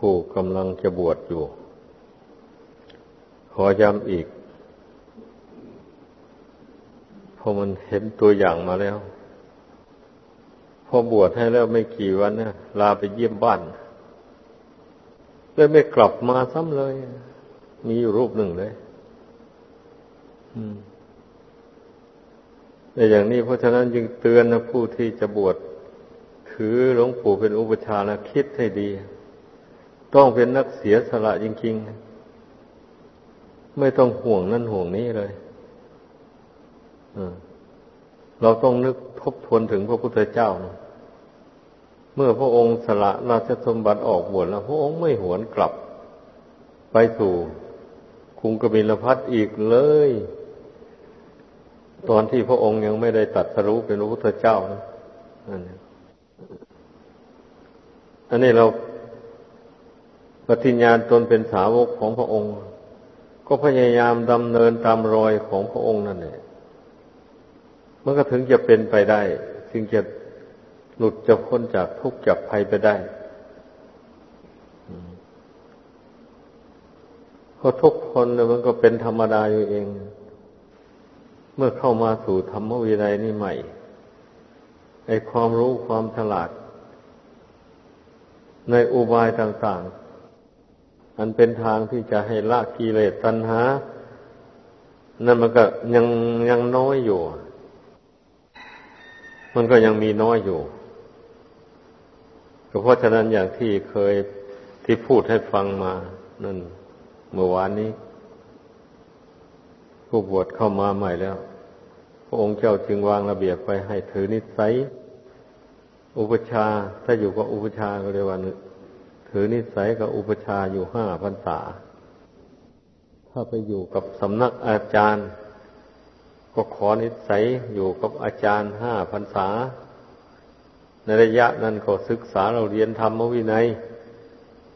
ผู้กำลังจะบวชอยู่ ขอย้ำอีกพอมันเห็นตัวอย่างมาแล้ว พอบวชให้แล้วไม่กี่วันเนี่ยลาไปเยี่ยมบ้านเลยไม่กลับมาซ้ำเลย มีอยู่รูปหนึ่งเลยแต่อย่างนี้เพราะฉะนั้นจึงเตือนนะผู้ที่จะบวชถือหลวงปู่เป็นอุปชานะคิดให้ดี ต้องเป็นนักเสียสละจริงๆ ไม่ต้องห่วงนั่นห่วงนี้เลยเราต้องนึกทบทวนถึงพระพุทธเจ้านะเมื่อพระองค์สละราชสมบัติออกบวชแล้ว พระองค์ไม่หวนกลับ ไปสู่คุงกบิลพัทอีกเลย ตอนที่พระองค์ยังไม่ได้ตัดสรู้เป็นพระพุทธเจ้านะอันนี้อันนี้เรา ปฏิญญาณตนเป็นสาวกของพระองค์ ก็พยายามดำเนินตามรอยของพระองค์นั่นแหละมันก็ถึงจะเป็นไปได้จึงจะหลุดจะพ้นจากทุกข์จากภัยไปได้เพราะทุกคนมันก็เป็นธรรมดาอยู่เอง เมื่อเข้ามาสู่ธรรมวินัยนี่ใหม่ไอความรู้ความฉลาด ในอุบายต่างๆ อันเป็นทางที่จะให้ละกิเลสตัณหา นั่นมันก็ยังยังน้อยอยู่ มันก็ยังมีน้อยอยู่ก็เพราะฉะนั้นอย่างที่เคยที่พูดให้ฟังมา นั่นเมื่อวานนี้ ผู้บวชเข้ามาใหม่แล้ว พระองค์เจ้าจึงวางระเบียบไปให้ถือนิสัย อุปชาถ้าอยู่กับอุปชาก็เรียกว่า ถือนิสัยกับอุปชาอยู่ห้าพรรษา ถ้าไปอยู่กับสำนักอาจารย์ ก็ขอนิสัยอยู่กับอาจารย์ห้าพรรษา ในระยะนั้นก็ศึกษาเราเรียนธรรมวินัย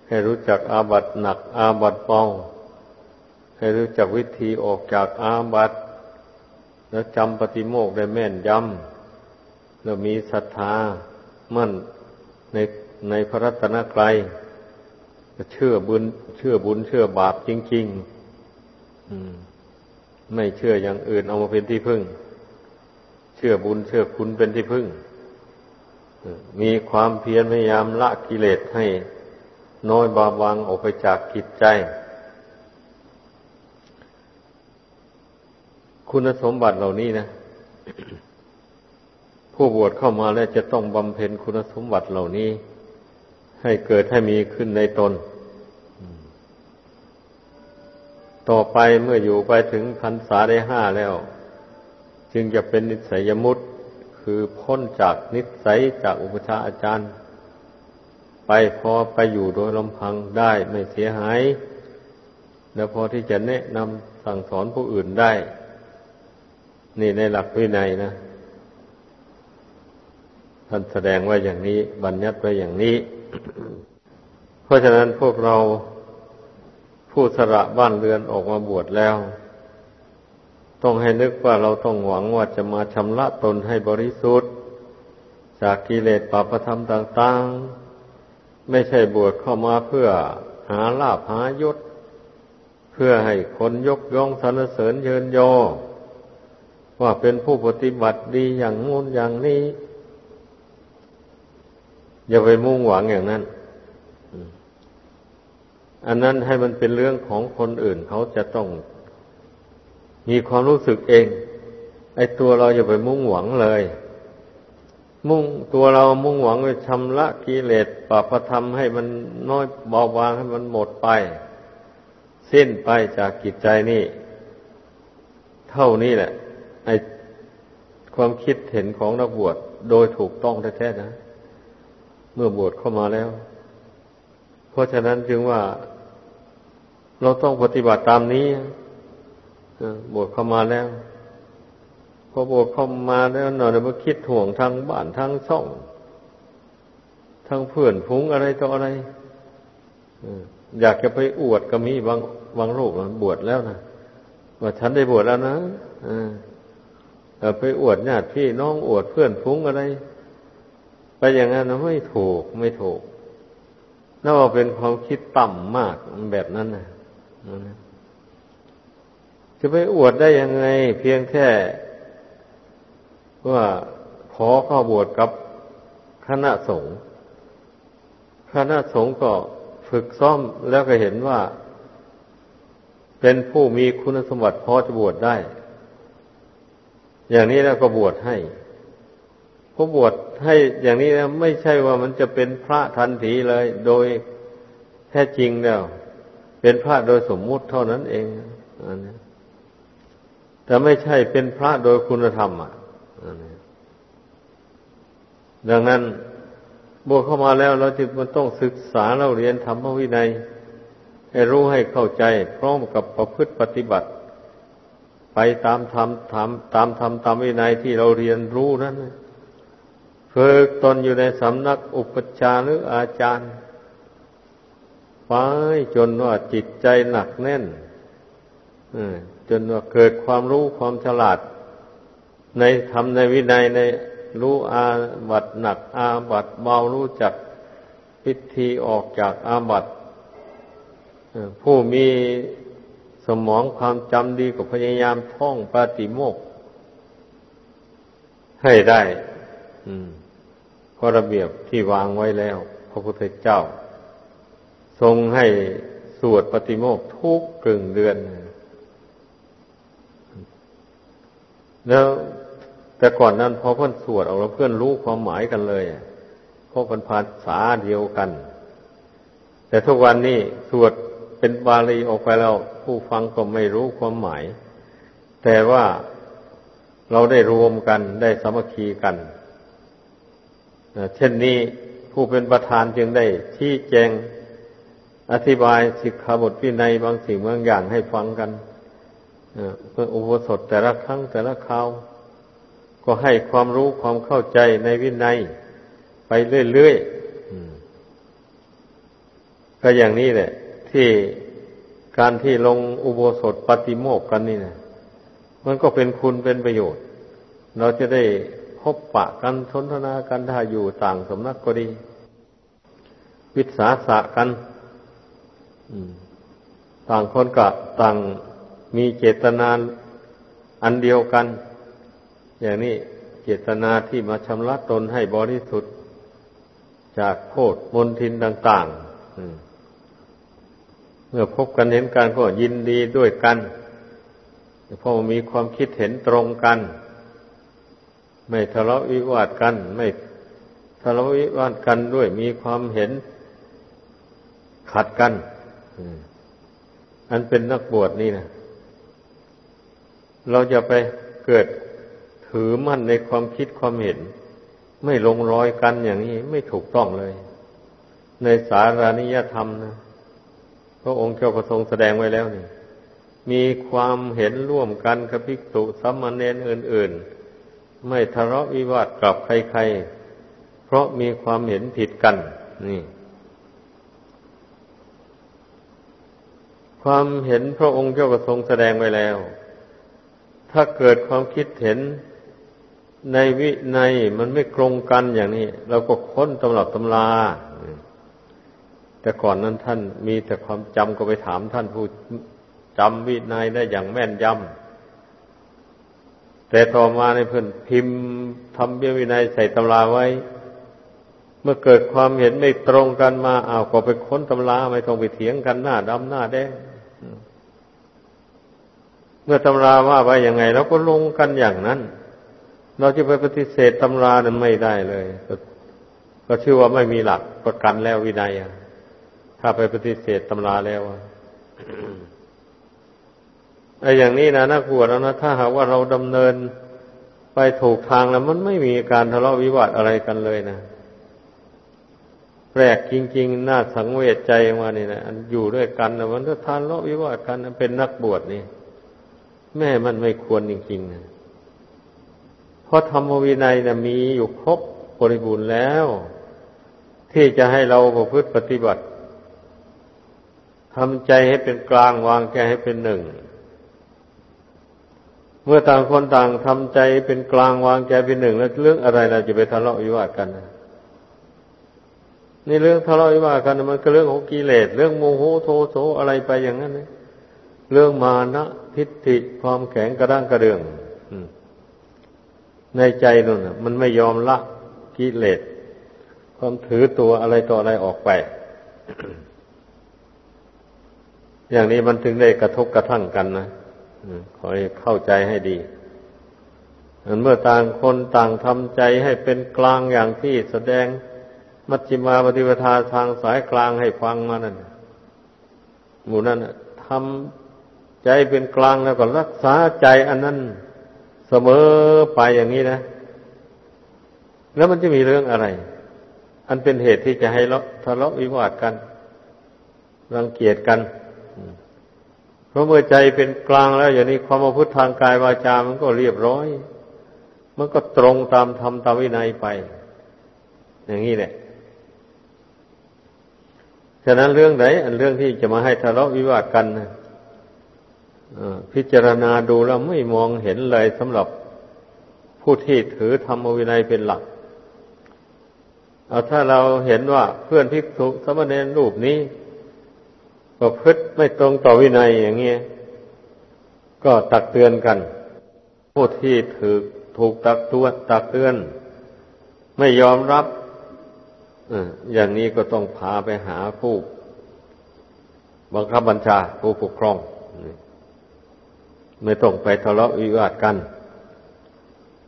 ให้รู้จักอาบัตหนักอาบัตเบาให้รู้จักวิธีออกจากอาบัตแล้วจำปฏิโมกได้แม่นยำแล้วมีศรัทธามั่นในในพระรัตนกรัย เชื่อบุญ เชื่อบุญ เชื่อบาปจริงๆไม่เชื่ออย่างอื่นเอามาเป็นที่พึ่ง เชื่อบุญเชื่อคุณเป็นที่พึ่ง มีความเพียรพยายามละกิเลสให้น้อยบาบางออกไปจากกิจใจ คุณสมบัติเหล่านี้นะ ผู้บวชเข้ามาแล้วจะต้องบำเพ็ญคุณสมบัติเหล่านี้ ให้เกิดให้มีขึ้นในตน ต่อไปเมื่ออยู่ไปถึงพรรษาได้ห้าแล้ว จึงจะเป็นนิสัยมุตคือพ้นจากนิสัยจากอุปชาอาจารย์ ไปพอไปอยู่โดยลำพังได้ไม่เสียหาย แล้วพอที่จะแนะนำสั่งสอนผู้อื่นได้ นี่ในหลักวินัยนะท่านแสดงไว้อย่างนี้ บัญญัติไว้อย่างนี้ เพราะฉะนั้นพวกเราผู้สละบ้านเรือนออกมาบวชแล้ว ต้องให้นึกว่าเราต้องหวังว่าจะมาชำระตนให้บริสุทธิ์ จากกิเลสปาปธรรมต่าง ๆ ไม่ใช่บวชเข้ามาเพื่อหาลาภหายศ เพื่อให้คนยกย่องสรรเสริญเยินยอว่าเป็นผู้ปฏิบัติดีอย่างงู้นอย่างนี้ อย่าไปมุ่งหวังอย่างนั้น อันนั้นให้มันเป็นเรื่องของคนอื่นเขาจะต้องมีความรู้สึกเอง ไอ้ตัวเราอย่าไปมุ่งหวังเลย มุ่งตัวเรามุ่งหวังไปชำระกิเลสปรับธรรมให้มันน้อยเบาบางให้มันหมดไป สิ้นไปจากกิจใจนี่ เท่านี้แหละ ไอ้ความคิดเห็นของนักบวชโดยถูกต้องแท้ๆนะ เมื่อบวชเข้ามาแล้ว เพราะฉะนั้นจึงว่าเราต้องปฏิบัติตามนี้บวชเข้ามาแล้วพอบวชเข้ามาแล้วหน่อยมาคิดห่วงทางบ้านทางช่องทางเพื่อนฟุ้งอะไรต่ออะไรอยากจะไปอวดก็มีบางบางโลกบวชแล้วนะว่าฉันได้บวชแล้วนะไปอวดญาติพี่น้องอวดเพื่อนฟุ้งอะไร ไปอย่างนั้นนะไม่ถูกไม่ถูกนั่นว่าเป็นความคิดต่ำมากแบบนั้นนะจะไปอวดได้ยังไง เพียงแค่ว่าขอเข้าบวชกับคณะสงฆ์คณะสงฆ์ก็ฝึกซ้อมแล้วก็เห็นว่า เป็นผู้มีคุณสมบัติพอจะบวชได้ อย่างนี้แล้วก็บวชให้ ผู้บวชให้อย่างนี้แล้วไม่ใช่ว่ามันจะเป็นพระทันทีเลย โดยแท้จริงแล้ว เป็นพระโดยสมมุติเท่านั้นเองอันนี้แต่ไม่ใช่เป็นพระโดยคุณธรรมอะดังนั้นบวชเข้ามาแล้วเราจึงมันต้องศึกษาเราเรียนธรรมวินัย ให้รู้ให้เข้าใจ พร้อมกับประพฤติปฏิบัติ ไปตามธรรมตามตามธรรมตามวินัยที่เราเรียนรู้นั้น ฝึกตนอยู่ในสำนักอุปชาหรืออาจารย์ไปจนว่าจิตใจหนักแน่นจนว่าเกิดความรู้ความฉลาด ในธรรมในวินัยในรู้อาบัตหนัก อาบัตเบารู้จักพิธีออกจากอาบัตผู้มีสมองความจำดีก็พยายามท่องปาติโมกให้ได้ อืม ก็ระเบียบที่วางไว้แล้ว พระพุทธเจ้า ทรงให้สวดปฏิโมกทุกกึ่งเดือน แล้วแต่ก่อนนั้นพอเพื่อนสวดออกแล้วเพื่อนรู้ความหมายกันเลยเพราะเป็นภาษาเดียวกัน แต่ทุกวันนี้สวดเป็นบาลีออกไปแล้ว ผู้ฟังก็ไม่รู้ความหมาย แต่ว่าเราได้รวมกันได้สามัคคีกัน เช่นนี้ผู้เป็นประธานจึงได้ชี้แจงอธิบายสิกขาบทวินัยบางสิ่งบางอย่างให้ฟังกันเพื่ออุปสมบทแต่ละครั้งแต่ละคราว ก็ให้ความรู้ความเข้าใจในวินัยไปเรื่อยๆก็อย่างนี้แหละ ที่การที่ลงอุโบสถปฏิโมกกันนี่นะมันก็เป็นคุณเป็นประโยชน์ เราจะได้ พบปะกันสนทนากันถ้าอยู่ต่างสำนักก็ดี วิสาสะกันต่างคนกับต่างมีเจตนาอันเดียวกัน อย่างนี้เจตนาที่มาชำระตนให้บริสุทธิ์ จากโทษมนทินต่างๆเมื่อพบกันเห็นกันก็ยินดีด้วยกันเพราะมีความคิดเห็นตรงกัน ไม่ทะเลาะวิวาทกัน ไม่ทะเลาะวิวาทกันด้วยมีความเห็นขัดกันอันเป็นนักบวชนี่นะเราจะไปเกิดถือมั่นในความคิดความเห็น ไม่ลงรอยกันอย่างนี้ไม่ถูกต้องเลย ในสารานิยธรรมนะพระองค์เจ้าประทรงแสดงไว้แล้วนี่มีความเห็นร่วมกันกับภิกษุสัมมาเนนอื่นๆ ไม่ทะเลาะวิวาทกับใครๆ เพราะมีความเห็นผิดกัน นี่ ความเห็นพระองค์เจ้าก็ทรงแสดงไว้แล้ว ถ้าเกิดความคิดเห็นในวิในมันไม่ตรงกันอย่างนี้ เราก็ค้นตำรับตำราแต่ก่อนนั้นท่านมีแต่ความจำก็ไปถามท่านผู้จำวินัยได้อย่างแม่นยำ แต่ต่อมาในเพื่อนพิมพ์ทำเบี้ยวินัยใส่ตำราไว้ เมื่อเกิดความเห็นไม่ตรงกันมาอ้าวก็ไปค้นตำราไม่ต้องไปเถียงกันหน้าดำหน้าแดงเมื่อตำราว่าไว้ยังไงเราก็ลงกันอย่างนั้น เราจะไปปฏิเสธตำรานั้นไม่ได้เลยก็ชื่อว่าไม่มีหลักประกันแล้ววินัยถ้าไปปฏิเสธตำราแล้ว ไอ้อย่างนี้นะนักบวชแล้วนะถ้าหากว่าเราดำเนินไปถูกทางแล้ว มันไม่มีการทะเลาะวิวาทอะไรกันเลยนะแปลกจริง ๆ น่าสังเวชใจมานี่นะอยู่ด้วยกันนะมันก็ทานเลาะวิวาทกันเป็นนักบวชนี่แม่มันไม่ควรจริงๆนะเพราะธรรมวินัยนะมีอยู่ครบบริบูรณ์แล้ว ที่จะให้เราประพฤติปฏิบัติทำใจให้เป็นกลางวางใจให้เป็นหนึ่ง เมื่อต่างคนต่างทำใจเป็นกลางวางใจเป็นหนึ่งแล้วเรื่องอะไรเราจะไปทะเลาะวิวาทกันนี่เรื่องทะเลาะวิวาทกันมันก็เรื่องของกิเลสเรื่องโมโหโทโสอะไรไปอย่างนั้นเลยเรื่องมานะทิฏฐิความแข็งกระด้างกระเดืองในใจนั่นมันไม่ยอมละกิเลสความถือตัวอะไรต่ออะไรออกไป อย่างนี้มันถึงได้กระทบกระทั่งกันนะ ขอให้เข้าใจให้ดีเมื่อต่างคนต่างทำใจให้เป็นกลางอย่างที่แสดงมัชฌิมาปฏิปทาทางสายกลางให้ฟังมานั่นหมู่นั้นทำใจเป็นกลางแล้วก็รักษาใจอันนั้นเสมอไปอย่างนี้นะ แล้วมันจะมีเรื่องอะไร อันเป็นเหตุที่จะให้ทะเลาะวิวาทกัน รังเกียจกัน เพราะเมื่อใจเป็นกลางแล้ว อย่างนี้ความประพฤติทางกายวาจามันก็เรียบร้อย มันก็ตรงตามธรรมตามวินัยไป อย่างนี้แหละฉะนั้นเรื่องไหนอันเรื่องที่จะมาให้ทะเลาะวิวาทกันนะพิจารณาดูแล้วไม่มองเห็นเลยสำหรับผู้ที่ถือธรรมวินัยเป็นหลัก เอาถ้าเราเห็นว่าเพื่อนภิกษุสมณเณรรูปนี้ ประพฤติไม่ตรงต่อวินัยอย่างเงี้ยก็ตักเตือนกัน ผู้ที่ถือถูกตักตัวตักเตือน ไม่ยอมรับอย่างนี้ก็ต้องพาไปหาผู้บังคับบัญชาผู้ปกครอง ไม่ต้องไปทะเลาะวิวาทกัน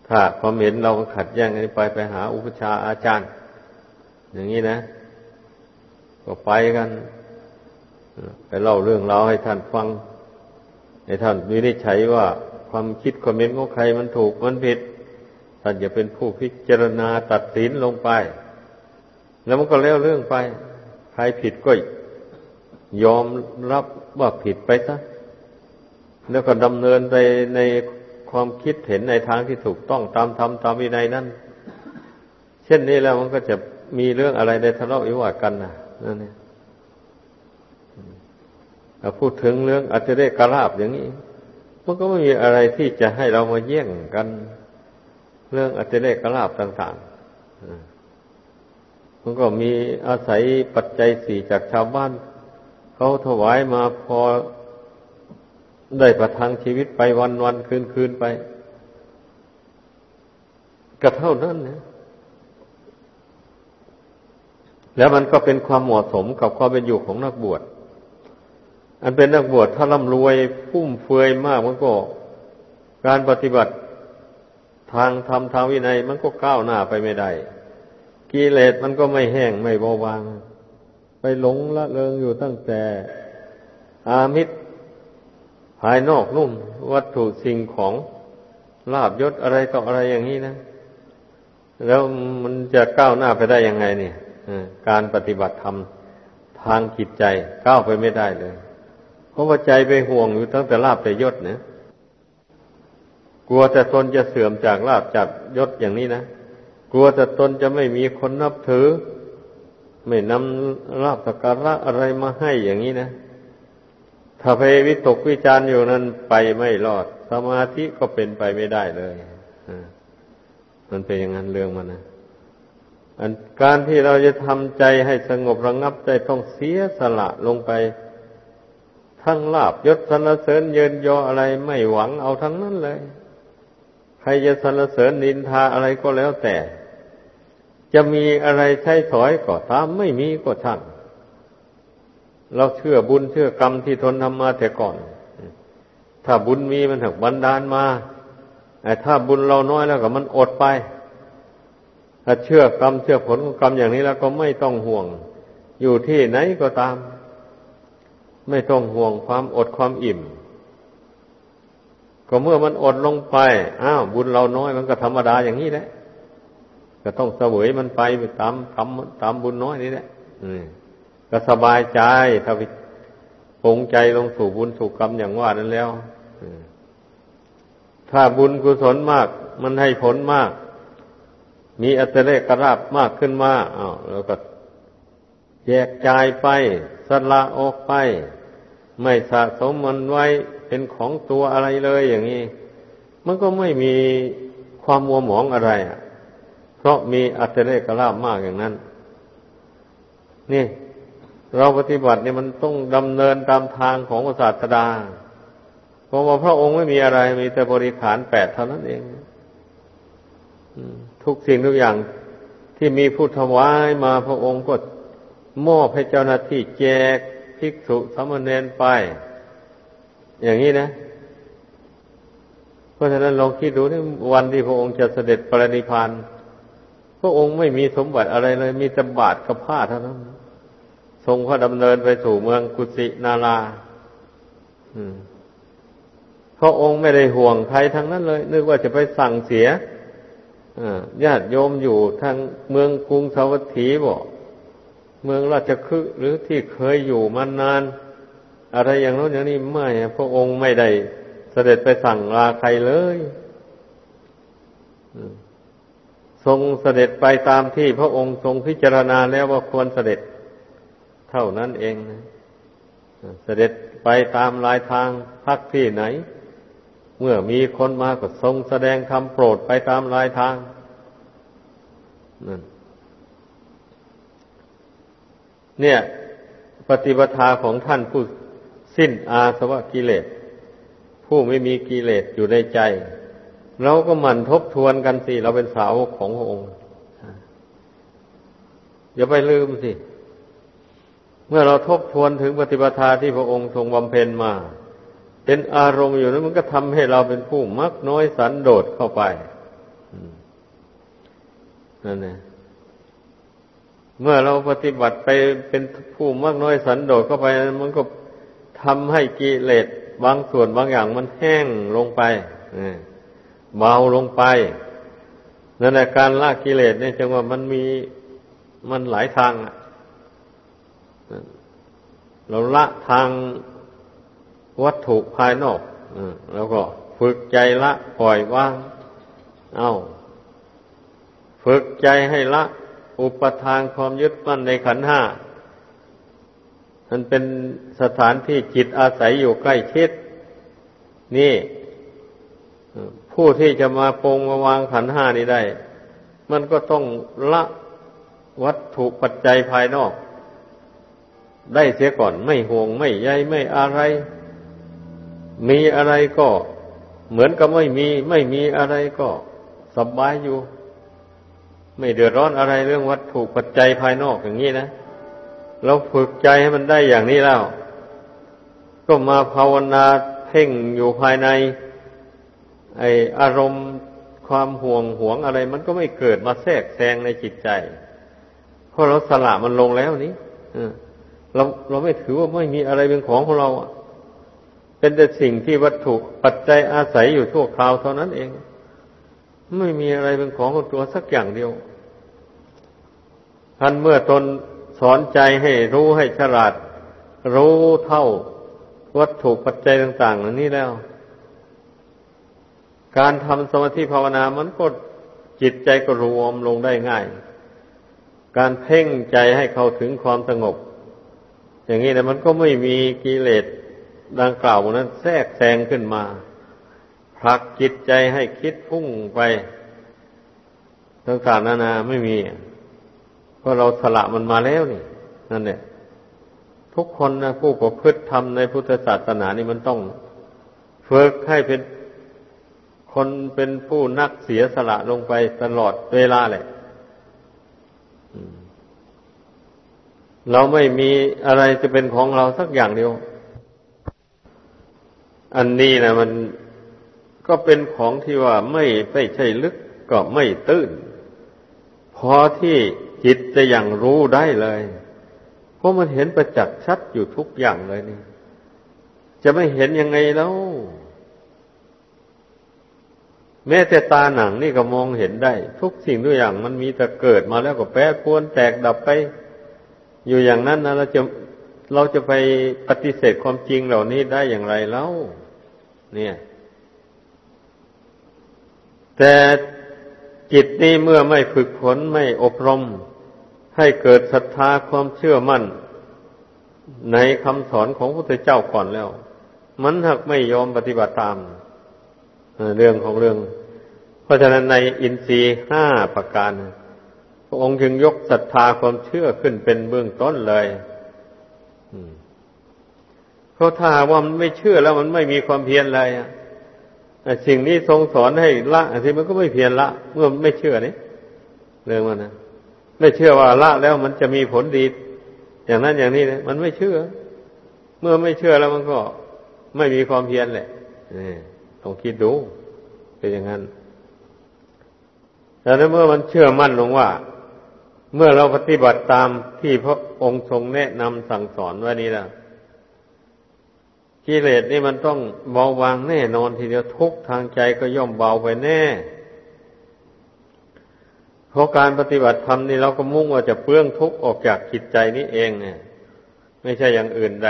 ถ้าความเห็นเราขัดแย้งกันไปไปหาอุปชาอาจารย์ อย่างนี้นะ ก็ไปกัน ไปเล่าเรื่องราวให้ท่านฟัง ให้ท่านวินิจฉัยว่าความคิดความเห็นของใครมันถูกมันผิด ท่านจะเป็นผู้พิจารณาตัดสินลงไป แล้วมันก็แล้วเรื่องไป ใครผิดก็ยอมรับว่าผิดไปซะแล้วก็ดำเนินไปในความคิดเห็นในทางที่ถูกต้องตามธรรมตามวินัยนั้น เช่นนี้แล้วมันก็จะมีเรื่องอะไรในทะเลาะวิวาทกันนะนั่นเอง พูดถึงเรื่องอัจฉริกราบอย่างนี้ มันก็ไม่มีอะไรที่จะให้เรามาแย่งกัน เรื่องอัจฉริกราบต่างๆมันก็มีอาศัยปัจจัยสี่จากชาวบ้าน เขาถวายมาพอได้ประทังชีวิตไปวันวันคืนคืนไปก็เท่านั้นนะแล้วมันก็เป็นความเหมาะสมกับความเป็นอยู่ของนักบวช อันเป็นนักบวชถ้าร่ำรวยฟุ่มเฟือยมากมันก็ การปฏิบัติทางธรรมทางวินัย มันก็ก้าวหน้าไปไม่ได้กิเลสมันก็ไม่แห้งไม่เบาบาง ไปหลงละเลงอยู่ตั้งแต่ อามิตรภายนอกนุ่มวัตถุสิ่งของลาบยศอะไรต่ออะไรอย่างนี้นะ แล้วมันจะก้าวหน้าไปได้ยังไงเนี่ยการปฏิบัติธรรมทางจิตใจก้าวไปไม่ได้เลย เพราะว่าใจไปห่วงอยู่ตั้งแต่ลาบแต่ยศเนี่ยกลัวแต่ตนจะเสื่อมจากลาบจากยศอย่างนี้นะกลัวแต่ตนจะไม่มีคนนับถือ ไม่นำราบสการะอะไรมาให้อย่างนี้นะถ้าไปวิตกวิจารอยู่นั้นไปไม่รอด สมาธิก็เป็นไปไม่ได้เลยมันเป็นอย่างนั้นเรื่องมันนะอันการที่เราจะทำใจให้สงบระงับใจต้องเสียสละลงไป ทั้งลาบยศสรรเสริญเยินยออะไรไม่หวังเอาทั้งนั้นเลย ใครจะสรรเสริญนินทาอะไรก็แล้วแต่ จะมีอะไรใช้ถอยก็ตามไม่มีก็ช่างเราเชื่อบุญเชื่อกรรมที่ทนทำมาแต่ก่อน ถ้าบุญมีมันถึงบันดาลมาแต่ถ้าบุญเราน้อยแล้วก็มันอดไป ถ้าเชื่อกรรมเชื่อผลของกรรมอย่างนี้แล้วก็ไม่ต้องห่วง อยู่ที่ไหนก็ตาม ไม่ต้องห่วงความอดความอิ่ม ก็เมื่อมันอดลงไป อ้าวบุญเราน้อยมันก็ธรรมดาอย่างนี้แหละก็ต้องเสวยมันไปตามกรรมตามบุญน้อยนี่แหละก็สบายใจถ้าไปปงใจลงสู่บุญสู่กรรมอย่างว่านั้นแล้วถ้าบุญกุศลมาก มันให้ผลมาก มีอัตเลกราบมากขึ้นมาอ้าวแล้วก็แยกจ่ายไปสละออกไป ไม่สะสมมันไว้เป็นของตัวอะไรเลยอย่างนี้ มันก็ไม่มีความมัวหมองอะไรอะเพราะมีอัตเลกลาบมากอย่างนั้น นี่ เราปฏิบัติเนี่ยมันต้องดำเนินตามทางของศาสดาเพราะว่าพระองค์ไม่มีอะไรมีแต่บริขารแปดเท่านั้นเองทุกสิ่งทุกอย่างที่มีผู้ถวายมาพระองค์ก็มอบให้เจ้าหน้าที่แจก ภิกษุสามเณรไป อย่างนี้นะ เพราะฉะนั้นลองคิดดูนี่วันที่พระองค์จะเสด็จปรินิพานพระองค์ไม่มีสมบัติอะไรเลย มีแต่บาทกับผ้าเท่านั้น ทรงพระดำเนินไปสู่เมืองกุสินาราพระองค์ไม่ได้ห่วงใครทั้งนั้นเลย นึกว่าจะไปสั่งเสียญาติโยมอยู่ทางเมืองกรุงสาวัตถีบอก เมืองราชคฤห์หรือที่เคยอยู่มานาน อะไรอย่างโน้นอย่างนี้ไม่พระองค์ไม่ได้เสด็จไปสั่งลาใครเลยทรงเสด็จไปตามที่พระองค์ทรงพิจารณาแล้วว่าควรเสด็จ เท่านั้นเองนะเสด็จไปตามลายทางพักที่ไหน เมื่อมีคนมาก็ทรงแสดงคำโปรดไปตามลายทางนั่น เนี่ย ปฏิปทาของท่านผู้สิ้นอาสวะกิเลส ผู้ไม่มีกิเลสอยู่ในใจ เราก็หมั่นทบทวนกันสิ เราเป็นสาวกของพระองค์ อย่าไปลืมสิ เมื่อเราทบทวนถึงปฏิปทาที่พระองค์ทรงบำเพ็ญมา เป็นอารมณ์อยู่นั้นมันก็ทำให้เราเป็นผู้มักน้อยสันโดษเข้าไปนั่นเอง เมื่อเราปฏิบัติไปเป็นผู้มากน้อยสันโดษเข้าไป มันก็ทำให้กิเลสบางส่วนบางอย่างมันแห้งลงไปเบาลงไปนั่นแหละการละกิเลสเนี่ยจังว่ามันมีมันหลายทางเราละทางวัตถุภายนอกแล้วก็ฝึกใจละปล่อยวาง เอา ฝึกใจให้ละ อุปทานความยึดมั่นในขันห้ามันเป็นสถานที่จิตอาศัยอยู่ใกล้ชิด นี่ ผู้ที่จะมาปรงมาวางขันห้านี้ได้ มันก็ต้องละวัตถุปัจจัยภายนอก ได้เสียก่อนไม่ห่วงไม่ใยไม่อะไร มีอะไรก็เหมือนกับไม่มี ไม่มีอะไรก็สบายอยู่ ไม่เดือดร้อนอะไรเรื่องวัตถุปัจจัยภายนอกอย่างนี้นะเราฝึกใจให้มันได้อย่างนี้แล้ว ก็มาภาวนาเพ่งอยู่ภายใน ไออารมณ์ความห่วงหวงอะไร มันก็ไม่เกิดมาแทรกแซงในจิตใจ เพราะเราสละมันลงแล้วนี้เราเราไม่ถือว่าไม่มีอะไรเป็นของของเราเป็นแต่สิ่งที่วัตถุปัจจัยอาศัยอยู่ชั่วคราวเท่านั้นเอง ไม่มีอะไรเป็นของของตัวสักอย่างเดียวท่านเมื่อตนสอนใจให้รู้ให้ฉลาด รู้เท่าวัตถุปัจจัยต่างๆเหล่านี้แล้ว การทำสมาธิภาวนามันก็จิตใจก็รวมลงได้ง่าย การเพ่งใจให้เข้าถึงความสงบ อย่างนี้นะมันก็ไม่มีกิเลสดังกล่าวนั้นแทรกแซงขึ้นมา ผลักจิตใจให้คิดพุ่งไปต่างๆนานาไม่มีเพราะเราสละมันมาแล้วนี่ นั่นแหละทุกคนนะผู้ประพฤติธรรมในพุทธศาสนานี่มันต้องฝึกให้เป็นคนเป็นผู้นักเสียสละลงไปตลอดเวลาแหละเราไม่มีอะไรจะเป็นของเราสักอย่างเดียว อันนี้นะมัน ก็เป็นของที่ว่าไม่ไม่ใช่ลึกก็ไม่ตื้น พอที่จิตจะย่างรู้ได้เลย เพราะมันเห็นประจักษ์ชัดอยู่ทุกอย่างเลยนี่ จะไม่เห็นยังไงแล้ว แม้แต่ตาหนังนี่ก็มองเห็นได้ ทุกสิ่งทุกอย่างมันมีแต่เกิดมาแล้วก็แปรปรวนแตกดับไป อยู่อย่างนั้นนะเราจะเราจะไปปฏิเสธความจริงเหล่านี้ได้อย่างไรแล้วเนี่ย แต่จิตนี้เมื่อไม่ฝึกฝนไม่อบรม ให้เกิดศรัทธาความเชื่อมั่น ในคำสอนของพระพุทธเจ้าก่อนแล้ว มันหักไม่ยอมปฏิบัติตามเรื่องของเรื่อง เพราะฉะนั้นในอินทรีย์ห้าประการพระองค์จึงยกศรัทธาความเชื่อขึ้นเป็นเบื้องต้นเลยเพราะถ้าว่ามันไม่เชื่อแล้วมันไม่มีความเพียรอะไรอะ สิ่งนี้ทรงสอนให้ละสิมันก็ไม่เพียรละ เมื่อไม่เชื่อนี่เรื่องมันนะไม่เชื่อว่าละแล้วมันจะมีผลดี อย่างนั้นอย่างนี้นะมันไม่เชื่อ เมื่อไม่เชื่อแล้วมันก็ไม่มีความเพียรแหละต้องคิดดู เป็นอย่างนั้นแต่เมื่อมันเชื่อมั่นลงว่า เมื่อเราปฏิบัติตามที่พระองค์ทรงแนะนำสั่งสอนไว้นี้แล้ว กิเลสนี่มันต้องเบาบางแน่นอนทีเดียวทุกทางใจก็ย่อมเบาไปแน่เพราะการปฏิบัติธรรมนี่เราก็มุ่งว่าจะเปื้องทุกข์ออกจากจิตใจนี้เองเนี่ย ไม่ใช่อย่างอื่นใด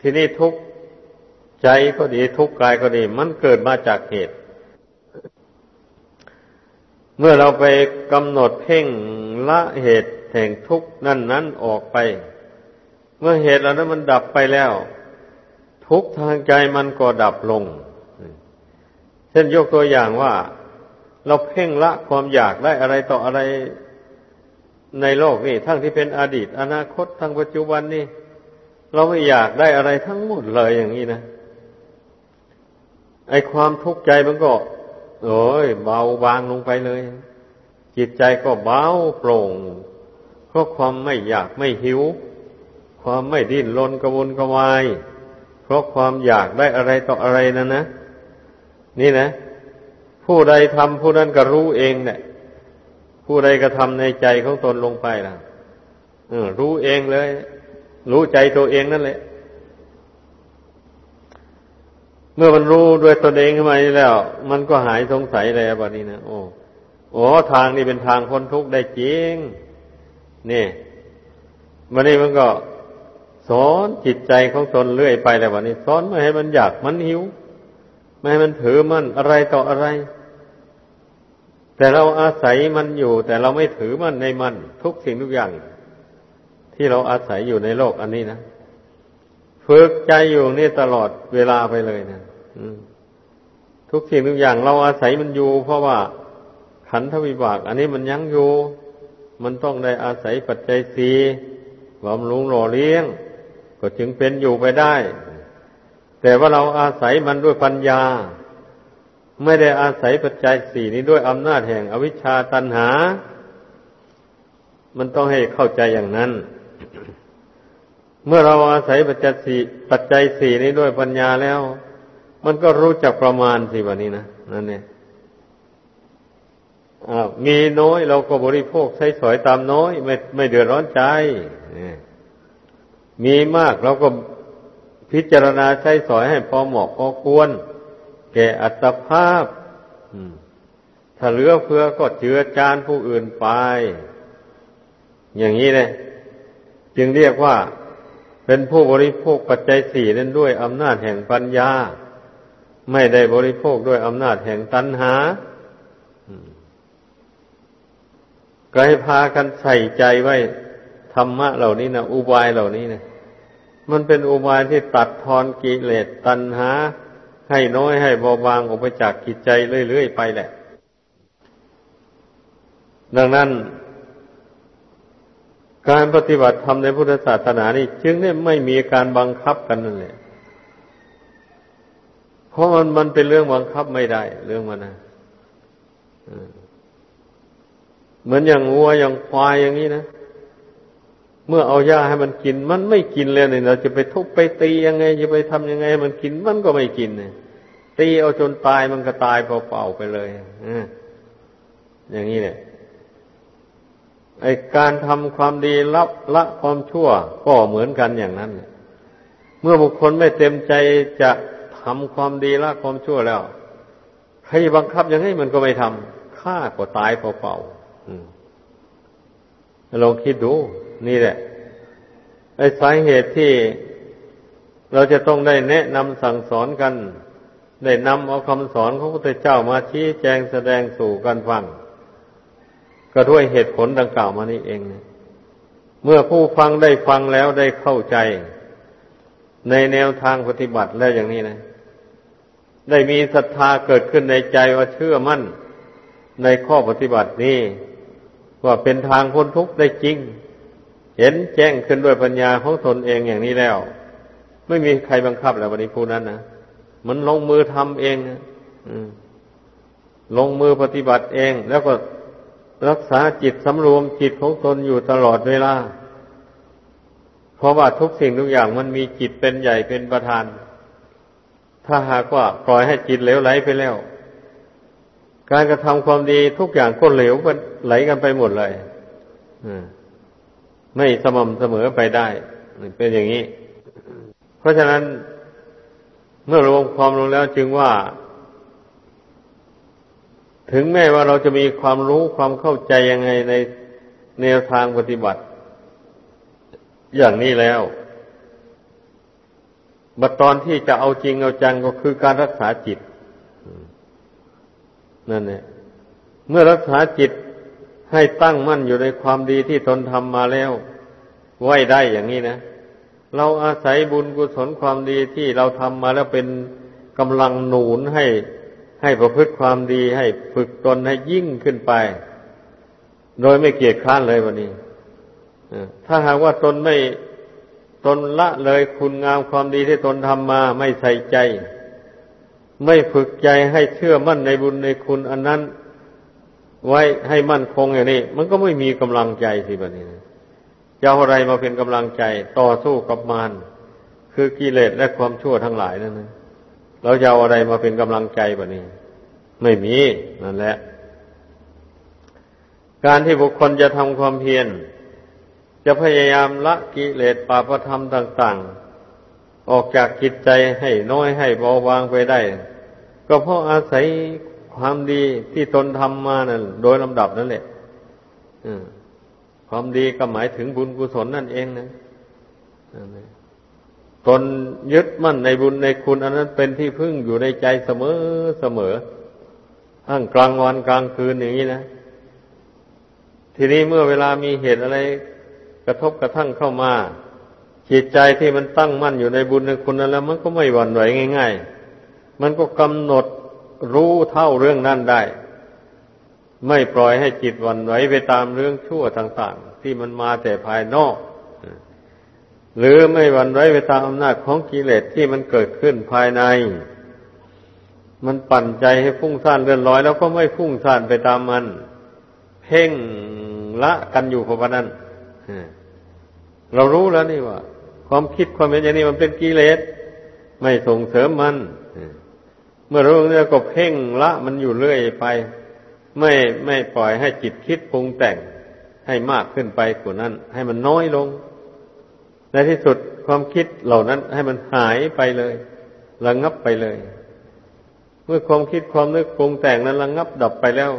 ทีนี้ทุกข์ใจก็ดีทุกข์กายก็ดี มันเกิดมาจากเหตุ เมื่อเราไปกำหนดเพ่งละเหตุแห่งทุกข์นั่นนั้นออกไป เมื่อเหตุเหล่านั้นมันดับไปแล้ว ทุกทางใจมันก็ดับลง เช่นยกตัวอย่างว่า เราเพ่งละความอยากได้อะไรต่ออะไรในโลกนี่ทั้งที่เป็นอดีต อนาคตทั้งปัจจุบันนี่ เราไม่อยากได้อะไรทั้งหมดเลยอย่างนี้นะไอความทุกข์ใจมันก็โอ้ยเบาบางลงไปเลย จิตใจก็เบาโปร่ง เพราะความไม่อยากไม่หิว ความไม่ดิ้นรนกระวนกระวาย เพราะความอยากได้อะไรต่ออะไรนั่นนะ นี่นะ ผู้ใดทำผู้นั้นก็รู้เองเนี่ยผู้ใดกระทำในใจของตนลงไปล่ะรู้เองเลย รู้ใจตัวเองนั่นแหละ เมื่อมันรู้ด้วยตนเองขึ้นมาแล้ว มันก็หายสงสัยเลยแบบนี้นะโอ้โอ้ทางนี้เป็นทางพ้นทุกข์ได้จริงนี่มันนี่มันก็ สอนจิตใจของตนเรื่อยไปแล้ววันนี้สอนไม่ให้มันอยากมันหิว ไม่ให้มันถือมันอะไรต่ออะไร แต่เราอาศัยมันอยู่ แต่เราไม่ถือมันในมัน ทุกสิ่งทุกอย่าง ที่เราอาศัยอยู่ในโลกอันนี้นะฝึกใจอยู่นี่ตลอดเวลาไปเลยนะทุกสิ่งทุกอย่างเราอาศัยมันอยู่ เพราะว่าขันธวิบาก อันนี้มันยั้งอยู่ มันต้องได้อาศัยปัจจัยสีบำรุงหล่อเลี้ยง ก็จึงเป็นอยู่ไปได้ แต่ว่าเราอาศัยมันด้วยปัญญา ไม่ได้อาศัยปัจจัยสี่นี้ด้วยอำนาจแห่งอวิชชาตันหา มันต้องให้เข้าใจอย่างนั้น เมื่อเราอาศัยปัจจัยสี่ปัจจัยสี่นี้ด้วยปัญญาแล้ว มันก็รู้จักประมาณสิวันนี้นะนั่นเนี่ยมีน้อยเราก็บริโภคใช้สอยตามน้อย ไม่ไม่เดือดร้อนใจ มีมากเราก็พิจารณาใช้สอยให้พอเหมาะพอควร แก่อัตภาพถ้าเหลือเฟือก็เจือจานผู้อื่นไป อย่างนี้เลยจึงเรียกว่าเป็นผู้บริโภคปัจจัยสี่นั้นด้วยอำนาจแห่งปัญญา ไม่ได้บริโภคด้วยอำนาจแห่งตัณหาก็ให้พากันใส่ใจไว้ ธรรมะเหล่านี้นะอุบายเหล่านี้นะมันเป็นอุบายที่ตัดทอนกิเลสตัณหา ให้น้อยให้เบาบางออกไปจากกิจใจเรื่อยๆไปแหละ ดังนั้น การปฏิบัติธรรมในพุทธศาสนานี่จึงได้ไม่มีการบังคับกันนั่นแหละเพราะมันมันเป็นเรื่องบังคับไม่ได้ เรื่องมันนะเหมือนอย่างวัวอย่างควายอย่างนี้นะ เมื่อเอาหญ้าให้มันกิน มันไม่กินเลยเนี่ยเราจะไปทุบไปตียังไง จะไปทำยังไงมันกินมันก็ไม่กินเนี่ยตีเอาจนตายมันก็ตายเปล่าๆไปเลยออย่างนี้เนี่ยไอการทำความดีรับละความชั่วก็เหมือนกันอย่างนั้นเมื่อบุคคลไม่เต็มใจจะทำความดีละความชั่วแล้วใครบังคับยังไงมันก็ไม่ทำฆ่าก็ตายเปล่าๆลองคิดดู นี่แหละไอ้สาเหตุที่เราจะต้องได้แนะนำสั่งสอนกัน ได้นำเอาคำสอนของพระพุทธเจ้ามาชี้แจงแสดงสู่กันฟัง ก็ด้วยเหตุผลดังกล่าวมานี้เอง เมื่อผู้ฟังได้ฟังแล้วได้เข้าใจ ในแนวทางปฏิบัติแล้วอย่างนี้นะ ได้มีศรัทธาเกิดขึ้นในใจว่าเชื่อมั่น ในข้อปฏิบัตินี้ว่าเป็นทางพ้นทุกข์ได้จริง เห็นแจ้งขึ้นด้วยปัญญาของตนเองอย่างนี้แล้ว ไม่มีใครบังคับแล้ววันนี้ผู้นั้นนะมันลงมือทำเองลงมือปฏิบัติเอง แล้วก็รักษาจิตสำรวมจิตของตนอยู่ตลอดเวลา เพราะว่าทุกสิ่งทุกอย่างมันมีจิตเป็นใหญ่เป็นประธาน ถ้าหากว่าปล่อยให้จิตเหลวไหลไปแล้ว การกระทำความดีทุกอย่างก็เหลวไหลกันไปหมดเลย ไม่สม่ำเสมอไปได้ เป็นอย่างนี้ เพราะฉะนั้นเมื่อรวมความลงแล้วจึงว่า ถึงแม้ว่าเราจะมีความรู้ความเข้าใจยังไงในแนวทางปฏิบัติ อย่างนี้แล้วบัดตอนที่จะเอาจริงเอาจังก็คือการรักษาจิตนั่นเนี่ยเมื่อรักษาจิต ให้ตั้งมั่นอยู่ในความดีที่ตนทำมาแล้ว ไว้ได้อย่างนี้นะ เราอาศัยบุญกุศลความดีที่เราทำมาแล้วเป็นกำลังหนุนให้ ให้ประพฤติความดีให้ฝึกตนให้ยิ่งขึ้นไป โดยไม่เกียจคร้านเลยวันนี้ถ้าหากว่าตนไม่ตนละเลยคุณงามความดีที่ตนทำมาไม่ใส่ใจ ไม่ฝึกใจให้เชื่อมั่นในบุญในคุณอันนั้น ไว้ให้มั่นคงอย่างนี้ มันก็ไม่มีกำลังใจสิแบบนี้จะเอาอะไรมาเป็นกำลังใจต่อสู้กับมารคือกิเลสและความชั่วทั้งหลายนั่นนะเราจะเอาอะไรมาเป็นกำลังใจแบบนี้ ไม่มีนั่นแหละ การที่บุคคลจะทำความเพียรจะพยายามละกิเลสปาปธรรมต่าง ๆ ออกจากจิตใจให้น้อยให้เบาบางไปได้ ก็เพราะอาศัย ความดีที่ตนทำมานั่นโดยลำดับนั่นแหละความดีก็หมายถึงบุญกุศลนั่นเองนะตนยึดมั่นในบุญในคุณ อันนั้นเป็นที่พึ่งอยู่ในใจเสมอเสมอทั้งกลางวันกลางคืนอย่างนี้นะ ทีนี้เมื่อเวลามีเหตุอะไร กระทบกระทั่งเข้ามา จิตใจที่มันตั้งมั่นอยู่ในบุญในคุณนั้นแล้ว มันก็ไม่หวั่นไหวง่าย ๆ มันก็กำหนด รู้เท่าเรื่องนั้นได้ ไม่ปล่อยให้จิตวันไหวไปตามเรื่องชั่วต่างๆ ที่มันมาแต่ภายนอก หรือไม่วันไหวไปตามอำนาจของกิเลสที่มันเกิดขึ้นภายใน มันปั่นใจให้ฟุ้งซ่านเรื่อนลอย แล้วก็ไม่ฟุ้งซ่านไปตามมัน เพ่งละกันอยู่เพราะนั้นเรารู้แล้วนี่ว่า ความคิดความเห็นอย่างนี้มันเป็นกิเลส ไม่ส่งเสริมมัน เมื่อรู้แล้วก็เพ่งละมันอยู่เรื่อยไป ไม่ไม่ปล่อยให้จิตคิดปรุงแต่งให้มากขึ้นไปกว่านั้น ให้มันน้อยลง ในที่สุดความคิดเหล่านั้นให้มันหายไปเลยระงับไปเลย เมื่อความคิดความนึกปรุงแต่งนั้นระงับดับไปแล้ว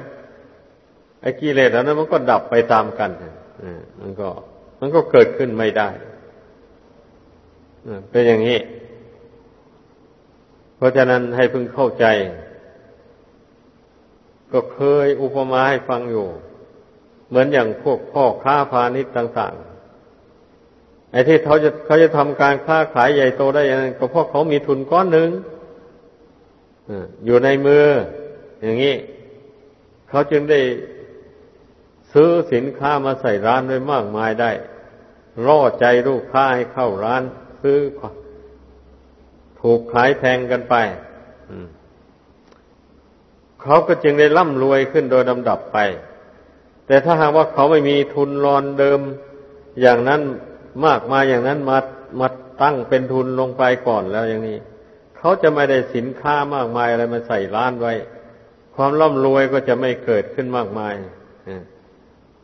ไอ้กิเลสเหล่านั้นมันก็ดับไปตามกันมันก็ มันก็เกิดขึ้นไม่ได้เป็นอย่างนี้ เพราะฉะนั้นให้พึงเข้าใจ ก็เคยอุปมาให้ฟังอยู่ เหมือนอย่างพวกพ่อค้าพาณิชย์ต่าง ๆ ไอ้ที่เขาจะเขาจะทำการค้าขายใหญ่โตได้ยังไงก็เพราะเขามีทุนก้อนหนึ่งอยู่ในมือ อย่างนี้ เขาจึงได้ซื้อสินค้ามาใส่ร้านไว้มากมายได้ ล่อใจลูกค้าให้เข้าร้าน ซื้อ ถูกขายแพงกันไปเขาก็จึงได้ร่ำรวยขึ้นโดยลำดับไป แต่ถ้าหากว่าเขาไม่มีทุนรอนเดิม อย่างนั้นมากมาอย่างนั้นมามาตั้งเป็นทุนลงไปก่อนแล้วอย่างนี้ เขาจะไม่ได้สินค้ามากมายอะไรมาใส่ร้านไว้ ความร่ำรวยก็จะไม่เกิดขึ้นมากมาย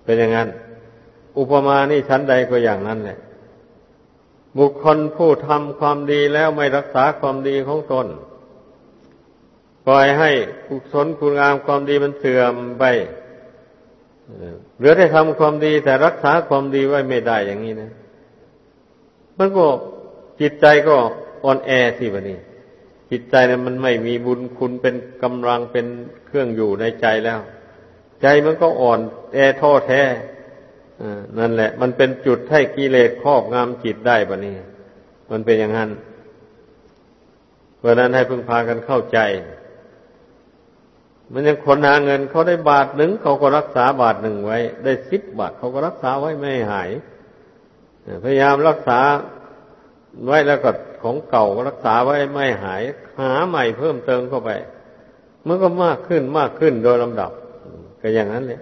เป็นอย่างนั้น อุปมานี่ชั้นใดก็อย่างนั้นแหละ บุคคลผู้ทำความดีแล้วไม่รักษาความดีของตน ปล่อยให้กุศลคุณงามความดีมันเสื่อมไปเหลือแต่ทำความดีแต่รักษาความดีไว้ไม่ได้อย่างนี้นะ มันก็จิตใจก็อ่อนแอสิบะนี่จิตใจเนี่ยมันไม่มีบุญคุณเป็นกำลังเป็นเครื่องอยู่ในใจแล้ว ใจมันก็อ่อนแอท้อแท้ นั่นแหละ มันเป็นจุดให้กิเลสครอบงำจิตได้บะนี่มันเป็นอย่างนั้น เพราะนั้นให้พึ่งพากันเข้าใจ มันยังคนหาเงินเขาได้บาทหนึ่งเขาก็รักษาบาทหนึ่งไว้ ได้สิบบาทเขาก็รักษาไว้ไม่หายพยายามรักษาไว้แล้วก็ของเก่าก็รักษาไว้ไม่หาย หาใหม่เพิ่มเติมเข้าไปมันก็มากขึ้นมากขึ้นโดยลำดับ ก็อย่างนั้นเลย